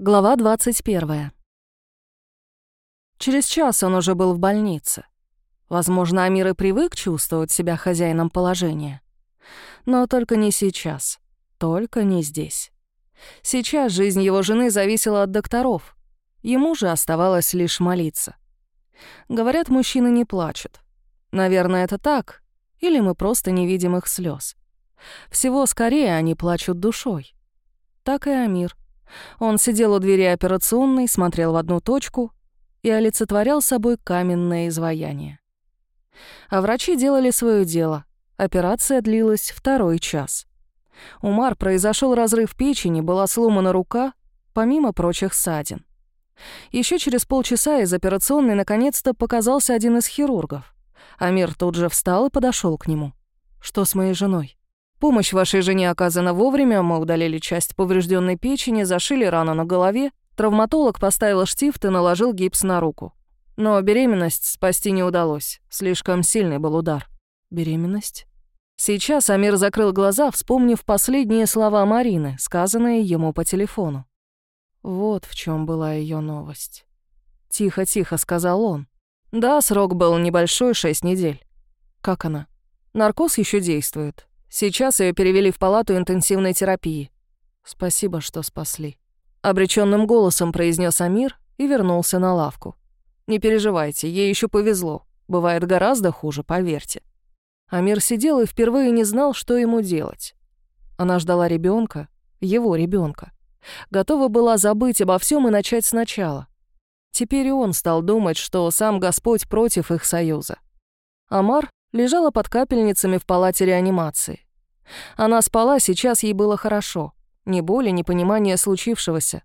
Глава 21. Через час он уже был в больнице. Возможно, Амир и привык чувствовать себя хозяином положения. Но только не сейчас. Только не здесь. Сейчас жизнь его жены зависела от докторов. Ему же оставалось лишь молиться. Говорят, мужчины не плачут. Наверное, это так, или мы просто не видим их слез. Всего скорее они плачут душой. Так и Амир — он сидел у двери операционной, смотрел в одну точку и олицетворял собой каменное изваяние. А врачи делали свое дело. Операция длилась второй час. У Мар произошел разрыв печени, была сломана рука, помимо прочих ссадин. Еще через полчаса из операционной наконец-то показался один из хирургов. Амир тут же встал и подошел к нему. «Что с моей женой?» Помощь вашей жене оказана вовремя, мы удалили часть поврежденной печени, зашили рану на голове, травматолог поставил штифт и наложил гипс на руку. Но беременность спасти не удалось, слишком сильный был удар. Беременность? Сейчас Амир закрыл глаза, вспомнив последние слова Марины, сказанные ему по телефону. Вот в чем была ее новость. «Тихо-тихо», — сказал он. «Да, срок был небольшой, шесть недель». «Как она?» «Наркоз еще действует. Сейчас ее перевели в палату интенсивной терапии. Спасибо, что спасли. Обреченным голосом произнес Амир и вернулся на лавку. Не переживайте, ей еще повезло. Бывает гораздо хуже, поверьте. Амир сидел и впервые не знал, что ему делать. Она ждала ребенка, его ребенка. Готова была забыть обо всем и начать сначала. Теперь и он стал думать, что сам Господь против их союза. Амар лежала под капельницами в палате реанимации. Она спала, сейчас ей было хорошо. Ни боли, ни понимания случившегося.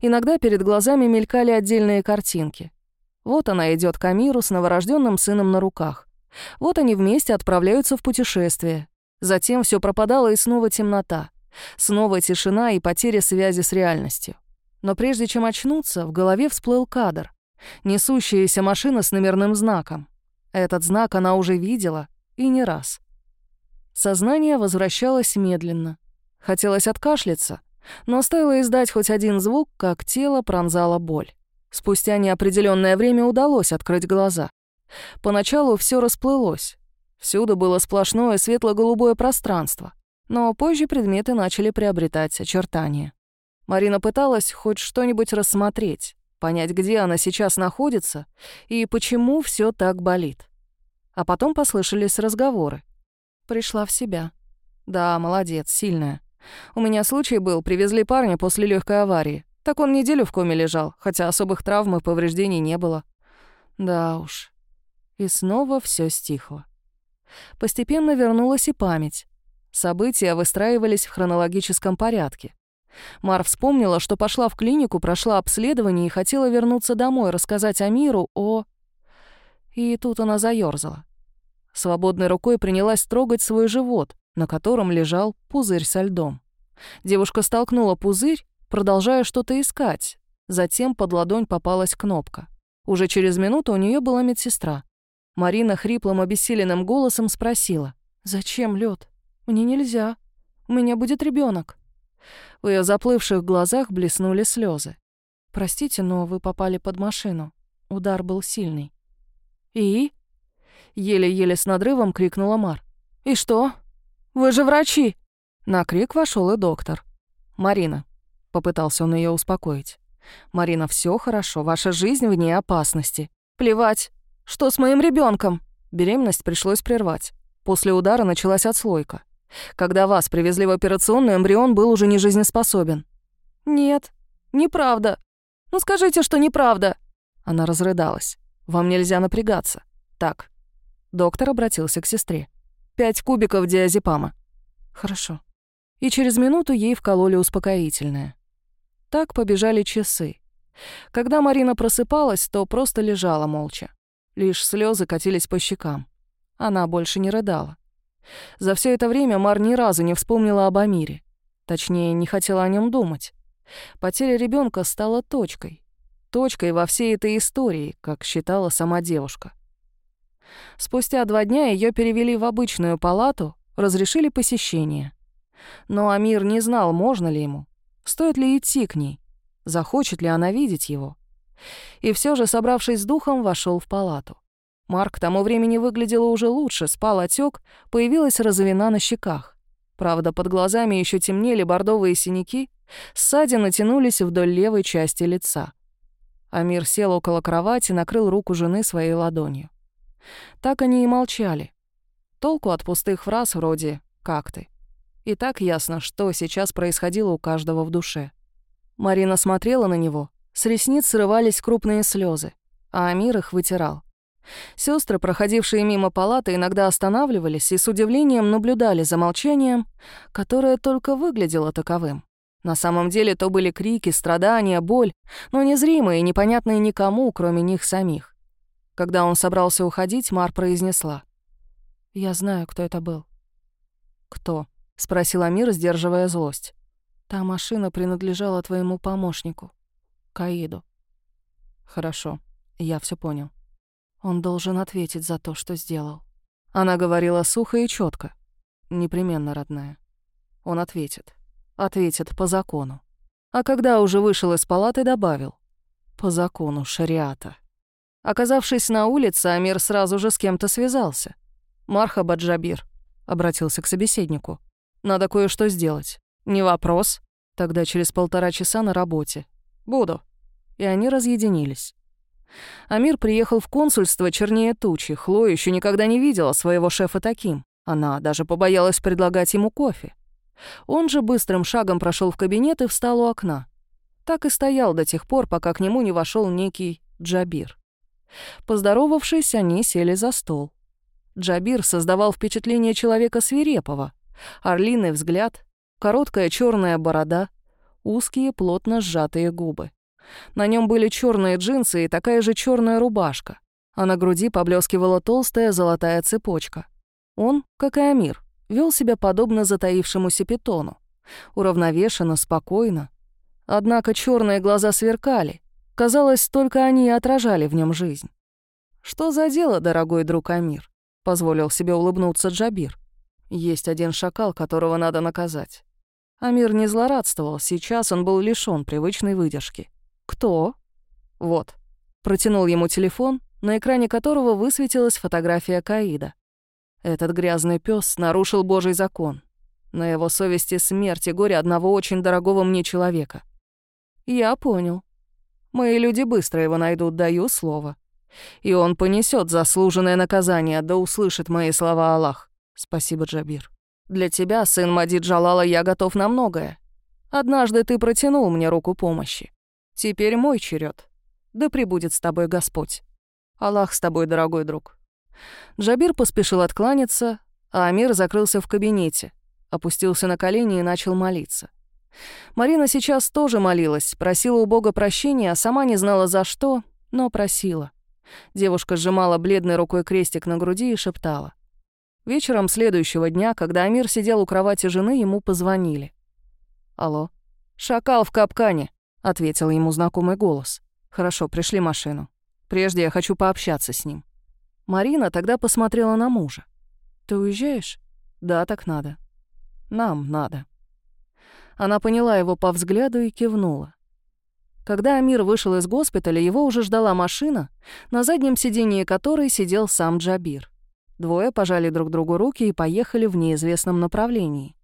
Иногда перед глазами мелькали отдельные картинки. Вот она идет к Амиру с новорожденным сыном на руках. Вот они вместе отправляются в путешествие. Затем все пропадало и снова темнота. Снова тишина и потеря связи с реальностью. Но прежде чем очнуться, в голове всплыл кадр. Несущаяся машина с номерным знаком. Этот знак она уже видела, и не раз. Сознание возвращалось медленно. Хотелось откашляться, но стоило издать хоть один звук, как тело пронзала боль. Спустя неопределенное время удалось открыть глаза. Поначалу все расплылось. Всюду было сплошное светло-голубое пространство, но позже предметы начали приобретать очертания. Марина пыталась хоть что-нибудь рассмотреть, понять, где она сейчас находится и почему все так болит. А потом послышались разговоры. Пришла в себя. Да, молодец, сильная. У меня случай был, привезли парня после легкой аварии. Так он неделю в коме лежал, хотя особых травм и повреждений не было. Да уж. И снова все стихло. Постепенно вернулась и память. События выстраивались в хронологическом порядке. Мар вспомнила, что пошла в клинику, прошла обследование и хотела вернуться домой, рассказать Амиру о... И тут она заёрзала. Свободной рукой принялась трогать свой живот, на котором лежал пузырь со льдом. Девушка столкнула пузырь, продолжая что-то искать. Затем под ладонь попалась кнопка. Уже через минуту у нее была медсестра. Марина хриплым обессиленным голосом спросила. «Зачем лед? Мне нельзя. У меня будет ребенок. В ее заплывших глазах блеснули слезы. «Простите, но вы попали под машину. Удар был сильный». «И?» Еле-еле с надрывом крикнула Мар. «И что? Вы же врачи!» На крик вошел и доктор. «Марина», — попытался он ее успокоить. «Марина, все хорошо, ваша жизнь вне опасности. Плевать. Что с моим ребенком? Беременность пришлось прервать. После удара началась отслойка. Когда вас привезли в операционную, эмбрион был уже не жизнеспособен. «Нет, неправда. Ну скажите, что неправда!» Она разрыдалась. «Вам нельзя напрягаться. Так, Доктор обратился к сестре. «Пять кубиков диазепама». «Хорошо». И через минуту ей вкололи успокоительное. Так побежали часы. Когда Марина просыпалась, то просто лежала молча. Лишь слезы катились по щекам. Она больше не рыдала. За все это время Мар ни разу не вспомнила об Амире. Точнее, не хотела о нем думать. Потеря ребенка стала точкой. Точкой во всей этой истории, как считала сама девушка. Спустя два дня ее перевели в обычную палату, разрешили посещение. Но Амир не знал, можно ли ему, стоит ли идти к ней. захочет ли она видеть его. И все же, собравшись с духом, вошел в палату. Марк к тому времени выглядела уже лучше, спал отек, появилась розовина на щеках. Правда, под глазами еще темнели бордовые синяки, ссадины тянулись вдоль левой части лица. Амир сел около кровати, накрыл руку жены своей ладонью. Так они и молчали. Толку от пустых фраз вроде «как ты?». И так ясно, что сейчас происходило у каждого в душе. Марина смотрела на него, с ресниц срывались крупные слезы, а Амир их вытирал. Сестры, проходившие мимо палаты, иногда останавливались и с удивлением наблюдали за молчанием, которое только выглядело таковым. На самом деле то были крики, страдания, боль, но незримые и непонятные никому, кроме них самих. Когда он собрался уходить, Мар произнесла. «Я знаю, кто это был». «Кто?» — спросил Амир, сдерживая злость. «Та машина принадлежала твоему помощнику, Каиду». «Хорошо, я все понял». Он должен ответить за то, что сделал. Она говорила сухо и четко. Непременно, родная. Он ответит. Ответит по закону. А когда уже вышел из палаты, добавил. По закону шариата. Оказавшись на улице, Амир сразу же с кем-то связался. «Мархаба Джабир», — обратился к собеседнику. «Надо кое-что сделать». «Не вопрос. Тогда через полтора часа на работе. Буду». И они разъединились. Амир приехал в консульство чернее тучи. Хлоя еще никогда не видела своего шефа таким. Она даже побоялась предлагать ему кофе. Он же быстрым шагом прошел в кабинет и встал у окна. Так и стоял до тех пор, пока к нему не вошел некий Джабир. Поздоровавшись, они сели за стол. Джабир создавал впечатление человека свирепого. Орлиный взгляд, короткая черная борода, узкие плотно сжатые губы. На нем были черные джинсы и такая же черная рубашка, а на груди поблескивала толстая золотая цепочка. Он, как и Амир, вел себя подобно затаившемуся питону. Уравновешенно, спокойно. Однако черные глаза сверкали. Казалось, только они и отражали в нем жизнь. «Что за дело, дорогой друг Амир?» — позволил себе улыбнуться Джабир. «Есть один шакал, которого надо наказать». Амир не злорадствовал, сейчас он был лишён привычной выдержки. «Кто?» «Вот». Протянул ему телефон, на экране которого высветилась фотография Каида. Этот грязный пес нарушил Божий закон. На его совести смерть и горе одного очень дорогого мне человека. Я понял. Мои люди быстро его найдут, даю слово. И он понесет заслуженное наказание, да услышит мои слова Аллах. Спасибо, Джабир. Для тебя, сын Мадид Джалала, я готов на многое. Однажды ты протянул мне руку помощи. Теперь мой черед. Да пребудет с тобой Господь. Аллах с тобой, дорогой друг». Джабир поспешил откланяться, а Амир закрылся в кабинете, опустился на колени и начал молиться. Марина сейчас тоже молилась, просила у Бога прощения, а сама не знала за что, но просила. Девушка сжимала бледной рукой крестик на груди и шептала. Вечером следующего дня, когда Амир сидел у кровати жены, ему позвонили. «Алло?» «Шакал в капкане», — ответил ему знакомый голос. «Хорошо, пришли машину. Прежде я хочу пообщаться с ним». Марина тогда посмотрела на мужа. «Ты уезжаешь?» «Да, так надо». «Нам надо». Она поняла его по взгляду и кивнула. Когда Амир вышел из госпиталя, его уже ждала машина, на заднем сидении которой сидел сам Джабир. Двое пожали друг другу руки и поехали в неизвестном направлении.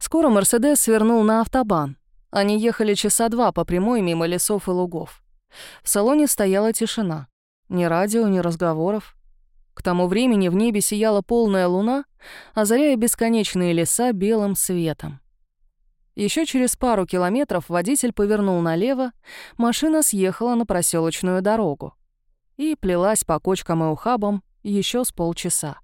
Скоро Мерседес свернул на автобан, они ехали часа два по прямой мимо лесов и лугов. В салоне стояла тишина. Ни радио, ни разговоров. К тому времени в небе сияла полная луна, озаряя бесконечные леса белым светом. Еще через пару километров водитель повернул налево, машина съехала на проселочную дорогу и плелась по кочкам и ухабам еще с полчаса.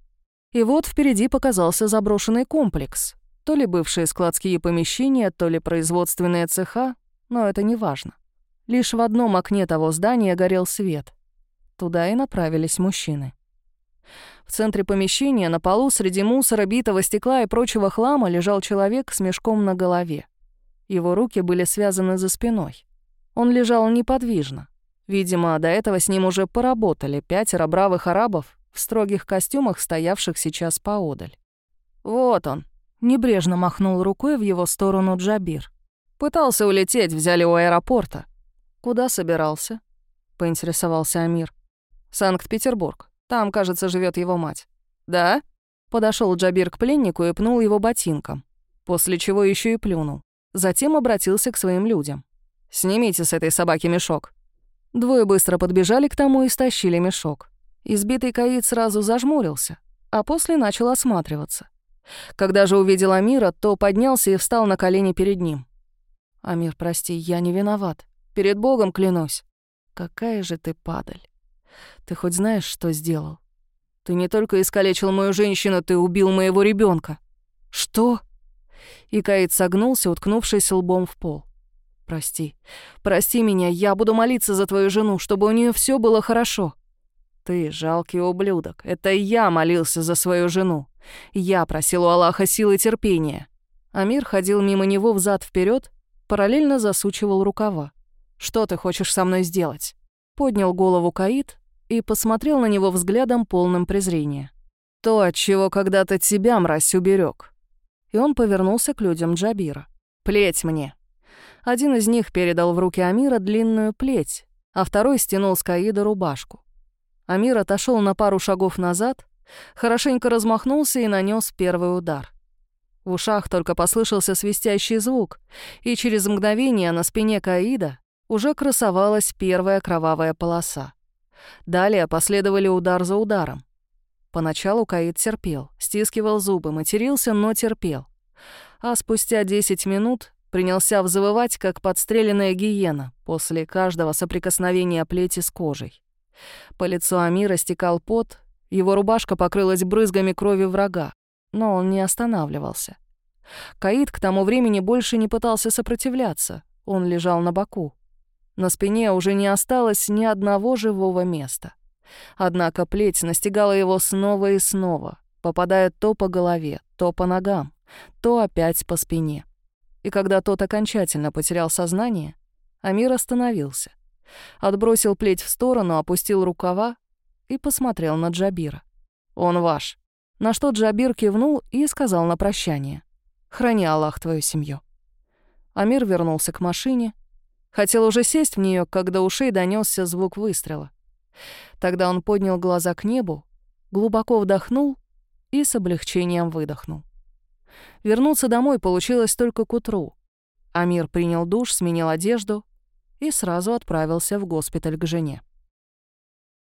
И вот впереди показался заброшенный комплекс, то ли бывшие складские помещения, то ли производственные цеха, но это не важно. Лишь в одном окне того здания горел свет. Туда и направились мужчины. В центре помещения на полу среди мусора, битого стекла и прочего хлама лежал человек с мешком на голове. Его руки были связаны за спиной. Он лежал неподвижно. Видимо, до этого с ним уже поработали пятеро бравых арабов в строгих костюмах, стоявших сейчас поодаль. «Вот он», Небрежно махнул рукой в его сторону Джабир. Пытался улететь, взяли у аэропорта. Куда собирался? Поинтересовался Амир. Санкт-Петербург. Там, кажется, живет его мать. Да? Подошел Джабир к пленнику и пнул его ботинком, после чего еще и плюнул. Затем обратился к своим людям. «Снимите с этой собаки мешок». Двое быстро подбежали к тому и стащили мешок. Избитый Каид сразу зажмурился, а после начал осматриваться. Когда же увидел Амира, то поднялся и встал на колени перед ним. «Амир, прости, я не виноват. Перед Богом клянусь». «Какая же ты падаль. Ты хоть знаешь, что сделал? Ты не только искалечил мою женщину, ты убил моего ребенка. «Что?» И Каид согнулся, уткнувшись лбом в пол. «Прости. Прости меня, я буду молиться за твою жену, чтобы у нее все было хорошо». «Ты жалкий ублюдок. Это я молился за свою жену. Я просил у Аллаха силы терпения». Амир ходил мимо него взад вперед, параллельно засучивал рукава. «Что ты хочешь со мной сделать?» Поднял голову Каид и посмотрел на него взглядом полным презрения. «То, от чего когда-то тебя, мразь, уберег. И он повернулся к людям Джабира. «Плеть мне!» Один из них передал в руки Амира длинную плеть, а второй стянул с Каида рубашку. Амир отошел на пару шагов назад, хорошенько размахнулся и нанес первый удар. В ушах только послышался свистящий звук, и через мгновение на спине Каида уже красовалась первая кровавая полоса. Далее последовали удар за ударом. Поначалу Каид терпел, стискивал зубы, матерился, но терпел. А спустя 10 минут принялся взвывать, как подстреленная гиена после каждого соприкосновения плети с кожей. По лицу Амира стекал пот, его рубашка покрылась брызгами крови врага, но он не останавливался. Каид к тому времени больше не пытался сопротивляться, он лежал на боку. На спине уже не осталось ни одного живого места. Однако плеть настигала его снова и снова, попадая то по голове, то по ногам, то опять по спине. И когда тот окончательно потерял сознание, Амир остановился, отбросил плеть в сторону, опустил рукава и посмотрел на Джабира. «Он ваш». На что Джабир кивнул и сказал на прощание. «Храни Аллах твою семью». Амир вернулся к машине, Хотел уже сесть в нее, когда ушей донесся звук выстрела. Тогда он поднял глаза к небу, глубоко вдохнул и с облегчением выдохнул. Вернуться домой получилось только к утру. Амир принял душ, сменил одежду и сразу отправился в госпиталь к жене.